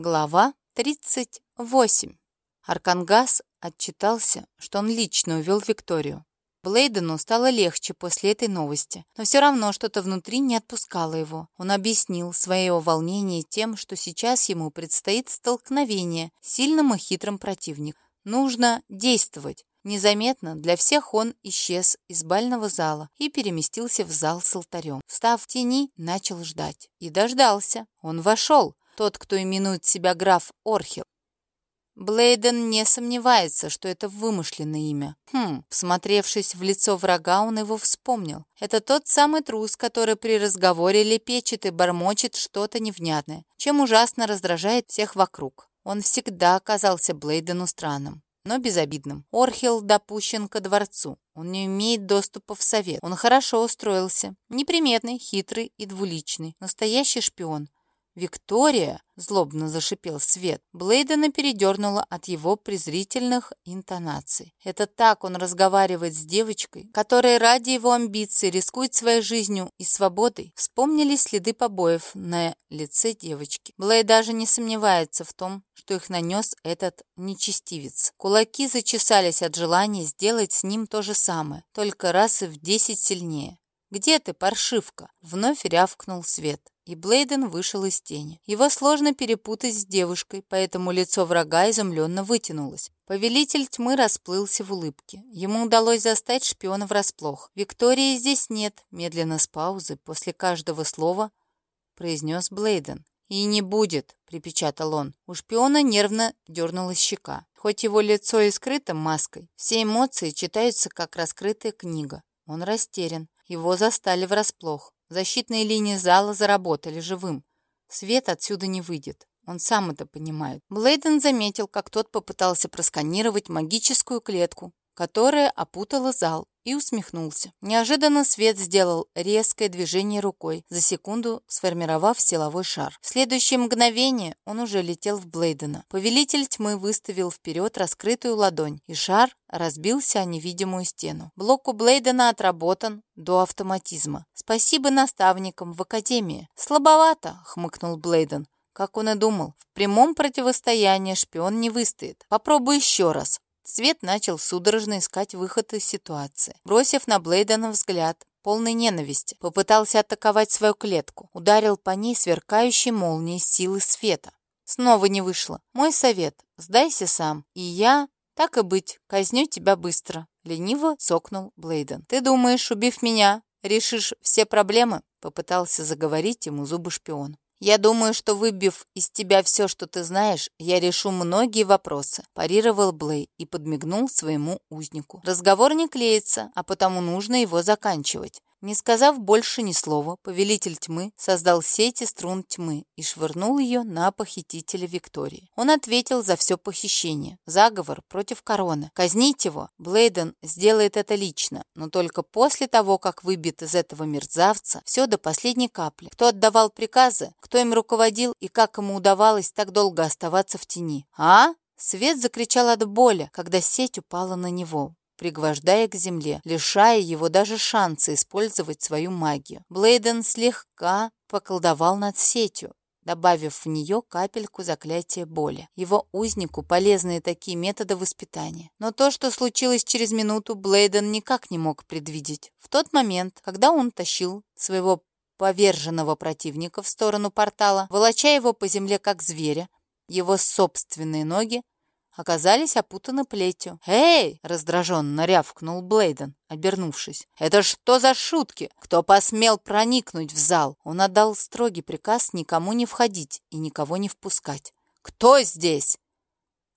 Глава 38. Аркангас отчитался, что он лично увел Викторию. Блейдену стало легче после этой новости, но все равно что-то внутри не отпускало его. Он объяснил свое волнение тем, что сейчас ему предстоит столкновение с сильным и хитрым противником. Нужно действовать. Незаметно для всех он исчез из бального зала и переместился в зал с алтарем. Встав в тени, начал ждать. И дождался. Он вошел тот, кто именует себя граф Орхил. Блейден не сомневается, что это вымышленное имя. Хм, всмотревшись в лицо врага, он его вспомнил. Это тот самый трус, который при разговоре лепечет и бормочет что-то невнятное, чем ужасно раздражает всех вокруг. Он всегда оказался Блейдену странным но безобидным. Орхил допущен ко дворцу. Он не имеет доступа в совет. Он хорошо устроился. Неприметный, хитрый и двуличный. Настоящий шпион. «Виктория!» — злобно зашипел Свет. Блейдена передернула от его презрительных интонаций. Это так он разговаривает с девочкой, которая ради его амбиций рискует своей жизнью и свободой. Вспомнили следы побоев на лице девочки. Блейд даже не сомневается в том, что их нанес этот нечестивец. Кулаки зачесались от желания сделать с ним то же самое, только раз и в десять сильнее. «Где ты, паршивка?» — вновь рявкнул Свет и Блейден вышел из тени. Его сложно перепутать с девушкой, поэтому лицо врага изумленно вытянулось. Повелитель тьмы расплылся в улыбке. Ему удалось застать шпиона врасплох. «Виктории здесь нет», — медленно с паузы, после каждого слова произнес Блейден. «И не будет», — припечатал он. У шпиона нервно дернулась щека. Хоть его лицо и скрыто маской, все эмоции читаются, как раскрытая книга. Он растерян. Его застали врасплох. Защитные линии зала заработали живым. Свет отсюда не выйдет. Он сам это понимает. Блейден заметил, как тот попытался просканировать магическую клетку, которая опутала зал, и усмехнулся. Неожиданно Свет сделал резкое движение рукой, за секунду сформировав силовой шар. В следующее мгновение он уже летел в Блейдена. Повелитель тьмы выставил вперед раскрытую ладонь, и шар разбился о невидимую стену. Блок у Блейдена отработан до автоматизма. «Спасибо наставникам в Академии». «Слабовато», — хмыкнул Блейден. Как он и думал, в прямом противостоянии шпион не выстоит. Попробуй еще раз. Свет начал судорожно искать выход из ситуации. Бросив на Блейдена взгляд, полный ненависти, попытался атаковать свою клетку. Ударил по ней сверкающей молнией силы света. Снова не вышло. Мой совет — сдайся сам, и я, так и быть, казню тебя быстро. Лениво цокнул Блейден. Ты думаешь, убив меня, решишь все проблемы? Попытался заговорить ему зубы шпион. «Я думаю, что выбив из тебя все, что ты знаешь, я решу многие вопросы», парировал Блей и подмигнул своему узнику. «Разговор не клеится, а потому нужно его заканчивать. Не сказав больше ни слова, повелитель тьмы создал сеть из струн тьмы и швырнул ее на похитителя Виктории. Он ответил за все похищение. Заговор против короны. Казнить его Блейден сделает это лично, но только после того, как выбит из этого мерзавца все до последней капли. Кто отдавал приказы, кто им руководил и как ему удавалось так долго оставаться в тени. «А?» Свет закричал от боли, когда сеть упала на него пригвождая к земле, лишая его даже шанса использовать свою магию. Блейден слегка поколдовал над сетью, добавив в нее капельку заклятия боли. Его узнику полезны такие методы воспитания. Но то, что случилось через минуту, Блейден никак не мог предвидеть. В тот момент, когда он тащил своего поверженного противника в сторону портала, волоча его по земле как зверя, его собственные ноги оказались опутаны плетью. «Эй!» — раздраженно рявкнул Блейден, обернувшись. «Это что за шутки? Кто посмел проникнуть в зал?» Он отдал строгий приказ никому не входить и никого не впускать. «Кто здесь?»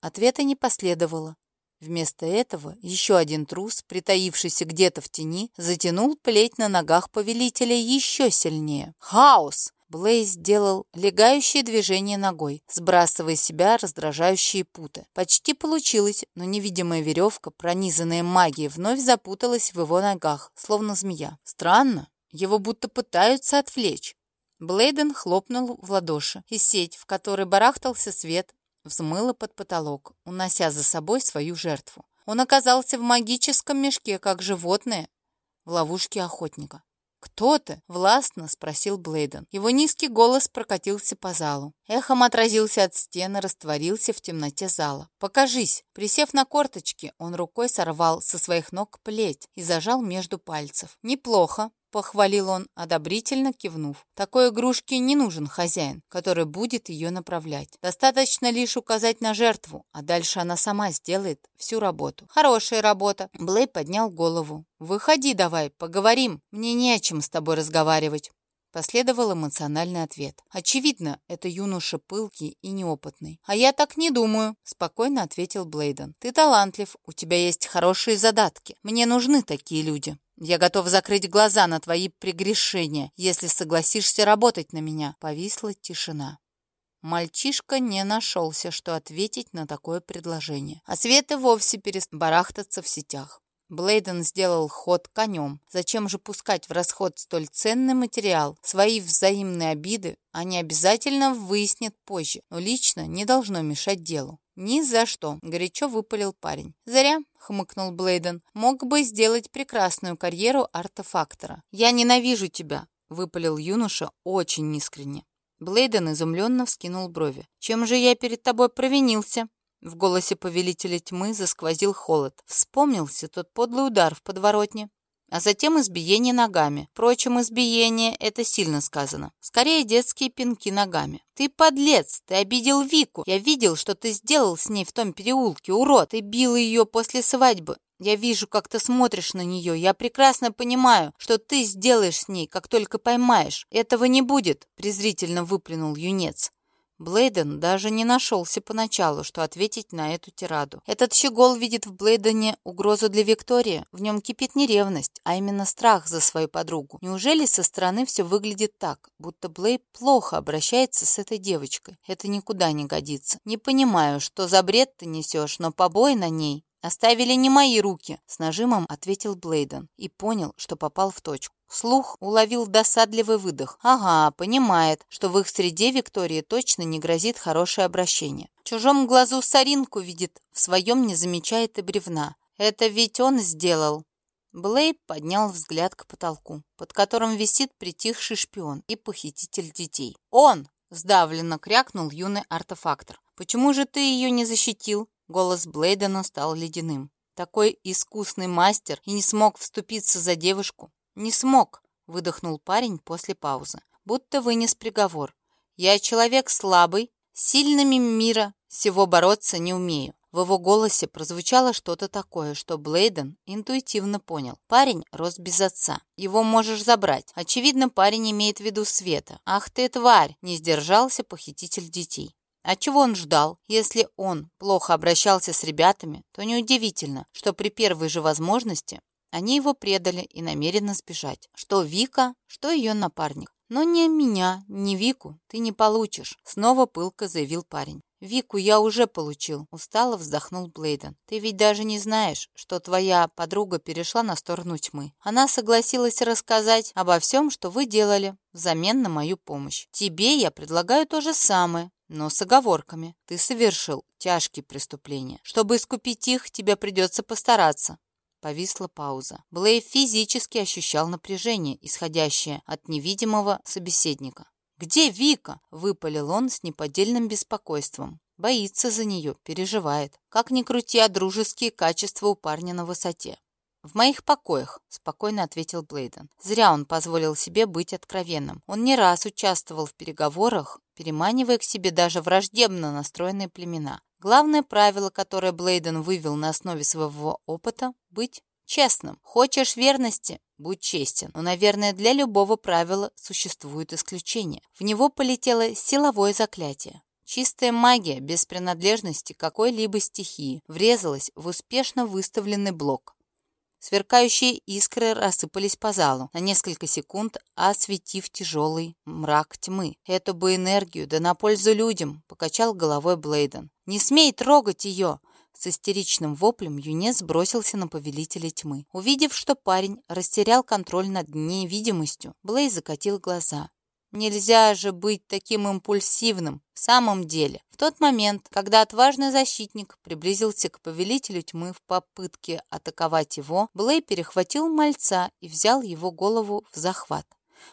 Ответа не последовало. Вместо этого еще один трус, притаившийся где-то в тени, затянул плеть на ногах повелителя еще сильнее. «Хаос!» Блейз сделал легающее движение ногой, сбрасывая с себя раздражающие путы. Почти получилось, но невидимая веревка, пронизанная магией, вновь запуталась в его ногах, словно змея. Странно, его будто пытаются отвлечь. Блейден хлопнул в ладоши, и сеть, в которой барахтался свет, взмыла под потолок, унося за собой свою жертву. Он оказался в магическом мешке, как животное в ловушке охотника. «Кто ты?» — властно спросил Блейден. Его низкий голос прокатился по залу. Эхом отразился от стены, растворился в темноте зала. «Покажись!» Присев на корточки, он рукой сорвал со своих ног плеть и зажал между пальцев. «Неплохо!» Похвалил он, одобрительно кивнув. Такой игрушке не нужен хозяин, который будет ее направлять. Достаточно лишь указать на жертву, а дальше она сама сделает всю работу. Хорошая работа. Блей поднял голову. «Выходи давай, поговорим. Мне не о чем с тобой разговаривать». Последовал эмоциональный ответ. Очевидно, это юноша пылкий и неопытный. «А я так не думаю», — спокойно ответил Блейден. «Ты талантлив, у тебя есть хорошие задатки. Мне нужны такие люди». Я готов закрыть глаза на твои прегрешения, если согласишься работать на меня. Повисла тишина. Мальчишка не нашелся, что ответить на такое предложение. А Свет и вовсе перестал барахтаться в сетях. Блейден сделал ход конем. Зачем же пускать в расход столь ценный материал? Свои взаимные обиды они обязательно выяснят позже, но лично не должно мешать делу. «Ни за что!» — горячо выпалил парень. «Зря!» — хмыкнул Блейден. «Мог бы сделать прекрасную карьеру артефактора». «Я ненавижу тебя!» — выпалил юноша очень искренне. Блейден изумленно вскинул брови. «Чем же я перед тобой провинился?» В голосе повелителя тьмы засквозил холод. Вспомнился тот подлый удар в подворотне а затем избиение ногами. Впрочем, избиение — это сильно сказано. Скорее, детские пинки ногами. «Ты подлец! Ты обидел Вику! Я видел, что ты сделал с ней в том переулке, урод! Ты бил ее после свадьбы! Я вижу, как ты смотришь на нее. Я прекрасно понимаю, что ты сделаешь с ней, как только поймаешь. Этого не будет!» — презрительно выплюнул юнец. Блейден даже не нашелся поначалу, что ответить на эту тираду. Этот щегол видит в Блейдене угрозу для Виктории. В нем кипит не ревность, а именно страх за свою подругу. Неужели со стороны все выглядит так, будто Блейд плохо обращается с этой девочкой? Это никуда не годится. Не понимаю, что за бред ты несешь, но побои на ней «Оставили не мои руки», — с нажимом ответил Блейден и понял, что попал в точку. Слух уловил досадливый выдох. Ага, понимает, что в их среде Виктории точно не грозит хорошее обращение. В чужом глазу соринку видит, в своем не замечает и бревна. Это ведь он сделал. Блейд поднял взгляд к потолку, под которым висит притихший шпион и похититель детей. «Он!» — сдавленно крякнул юный артефактор. «Почему же ты ее не защитил?» Голос Блейдена стал ледяным. Такой искусный мастер и не смог вступиться за девушку. «Не смог», — выдохнул парень после паузы, будто вынес приговор. «Я человек слабый, сильными мира всего бороться не умею». В его голосе прозвучало что-то такое, что Блейден интуитивно понял. Парень рос без отца. Его можешь забрать. Очевидно, парень имеет в виду Света. «Ах ты, тварь!» — не сдержался похититель детей. А чего он ждал? Если он плохо обращался с ребятами, то неудивительно, что при первой же возможности они его предали и намерены сбежать. Что Вика, что ее напарник. «Но не меня, не Вику ты не получишь», — снова пылко заявил парень. «Вику я уже получил», — устало вздохнул Блейден. «Ты ведь даже не знаешь, что твоя подруга перешла на сторону тьмы. Она согласилась рассказать обо всем, что вы делали, взамен на мою помощь. Тебе я предлагаю то же самое, но с оговорками. Ты совершил тяжкие преступления. Чтобы искупить их, тебе придется постараться. Повисла пауза. Блей физически ощущал напряжение, исходящее от невидимого собеседника. «Где Вика?» — выпалил он с неподдельным беспокойством. Боится за нее, переживает. Как ни крути, а дружеские качества у парня на высоте. «В моих покоях», — спокойно ответил Блейден. Зря он позволил себе быть откровенным. Он не раз участвовал в переговорах, переманивая к себе даже враждебно настроенные племена. Главное правило, которое Блейден вывел на основе своего опыта – быть честным. Хочешь верности – будь честен. Но, наверное, для любого правила существует исключение. В него полетело силовое заклятие. Чистая магия без принадлежности какой-либо стихии врезалась в успешно выставленный блок. Сверкающие искры рассыпались по залу, на несколько секунд осветив тяжелый мрак тьмы. «Эту бы энергию, да на пользу людям!» — покачал головой Блейден. «Не смей трогать ее!» С истеричным воплем юнец бросился на повелителя тьмы. Увидев, что парень растерял контроль над невидимостью, Блей закатил глаза. Нельзя же быть таким импульсивным в самом деле. В тот момент, когда отважный защитник приблизился к повелителю тьмы в попытке атаковать его, Блей перехватил мальца и взял его голову в захват.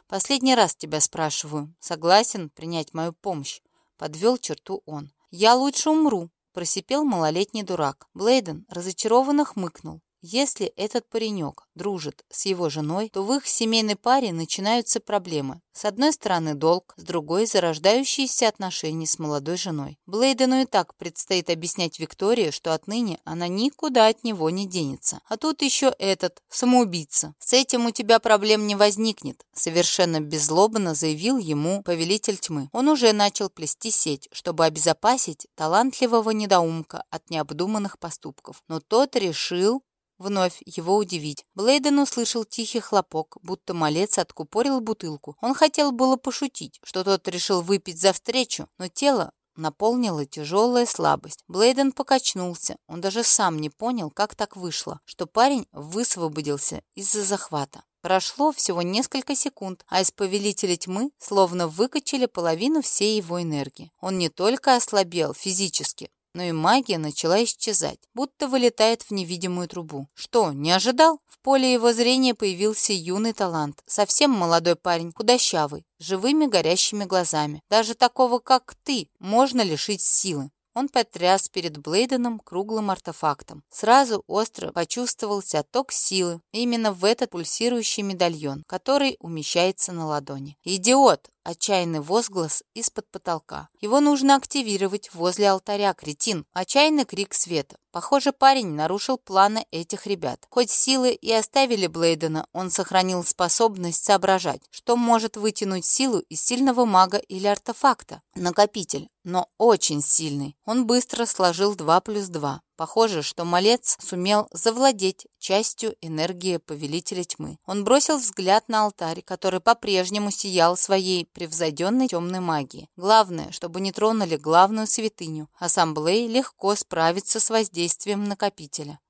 «Последний раз тебя спрашиваю. Согласен принять мою помощь?» Подвел черту он. «Я лучше умру», — просипел малолетний дурак. Блейден разочарованно хмыкнул. Если этот паренек дружит с его женой, то в их семейной паре начинаются проблемы. С одной стороны долг, с другой – зарождающиеся отношения с молодой женой. Блейдену и так предстоит объяснять Виктории, что отныне она никуда от него не денется. А тут еще этот, самоубийца. С этим у тебя проблем не возникнет, совершенно беззлобно заявил ему повелитель тьмы. Он уже начал плести сеть, чтобы обезопасить талантливого недоумка от необдуманных поступков. Но тот решил вновь его удивить. Блейден услышал тихий хлопок, будто малец откупорил бутылку. Он хотел было пошутить, что тот решил выпить за встречу, но тело наполнила тяжелая слабость. Блейден покачнулся. Он даже сам не понял, как так вышло, что парень высвободился из-за захвата. Прошло всего несколько секунд, а из Повелителя Тьмы словно выкачали половину всей его энергии. Он не только ослабел физически, но и магия начала исчезать, будто вылетает в невидимую трубу. Что, не ожидал? В поле его зрения появился юный талант, совсем молодой парень, худощавый, живыми горящими глазами. Даже такого, как ты, можно лишить силы. Он потряс перед Блейденом круглым артефактом. Сразу остро почувствовался отток силы именно в этот пульсирующий медальон, который умещается на ладони. «Идиот!» Отчаянный возглас из-под потолка. Его нужно активировать возле алтаря, кретин. Отчаянный крик света. Похоже, парень нарушил планы этих ребят. Хоть силы и оставили Блейдена, он сохранил способность соображать, что может вытянуть силу из сильного мага или артефакта. Накопитель, но очень сильный. Он быстро сложил 2 плюс 2. Похоже, что малец сумел завладеть частью энергии Повелителя Тьмы. Он бросил взгляд на алтарь, который по-прежнему сиял своей превзойденной темной магией. Главное, чтобы не тронули главную святыню. Ассамблей легко справится с воздействием накопителя.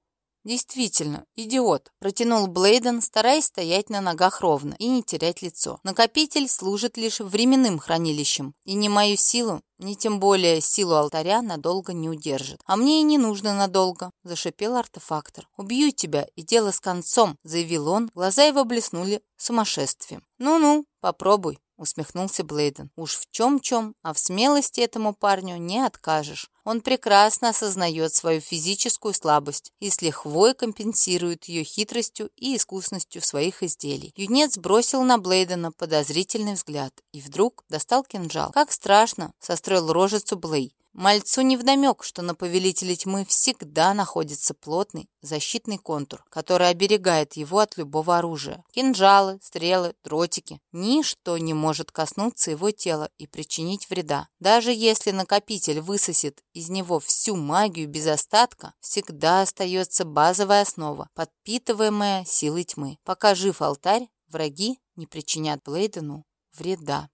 «Действительно, идиот», — протянул Блейден, стараясь стоять на ногах ровно и не терять лицо. «Накопитель служит лишь временным хранилищем, и ни мою силу, ни тем более силу алтаря надолго не удержит. А мне и не нужно надолго», — зашипел артефактор. «Убью тебя, и дело с концом», — заявил он. Глаза его блеснули сумасшествием. «Ну-ну, попробуй» усмехнулся Блейден. «Уж в чем-чем, а в смелости этому парню не откажешь. Он прекрасно осознает свою физическую слабость и с лихвой компенсирует ее хитростью и искусностью своих изделий». Юнец бросил на Блейдена подозрительный взгляд и вдруг достал кинжал. «Как страшно!» — состроил рожицу Блей. Мальцу невдомек, что на повелителе тьмы всегда находится плотный защитный контур, который оберегает его от любого оружия. Кинжалы, стрелы, дротики. Ничто не может коснуться его тела и причинить вреда. Даже если накопитель высосет из него всю магию без остатка, всегда остается базовая основа, подпитываемая силой тьмы. Пока жив алтарь, враги не причинят Блейдену вреда.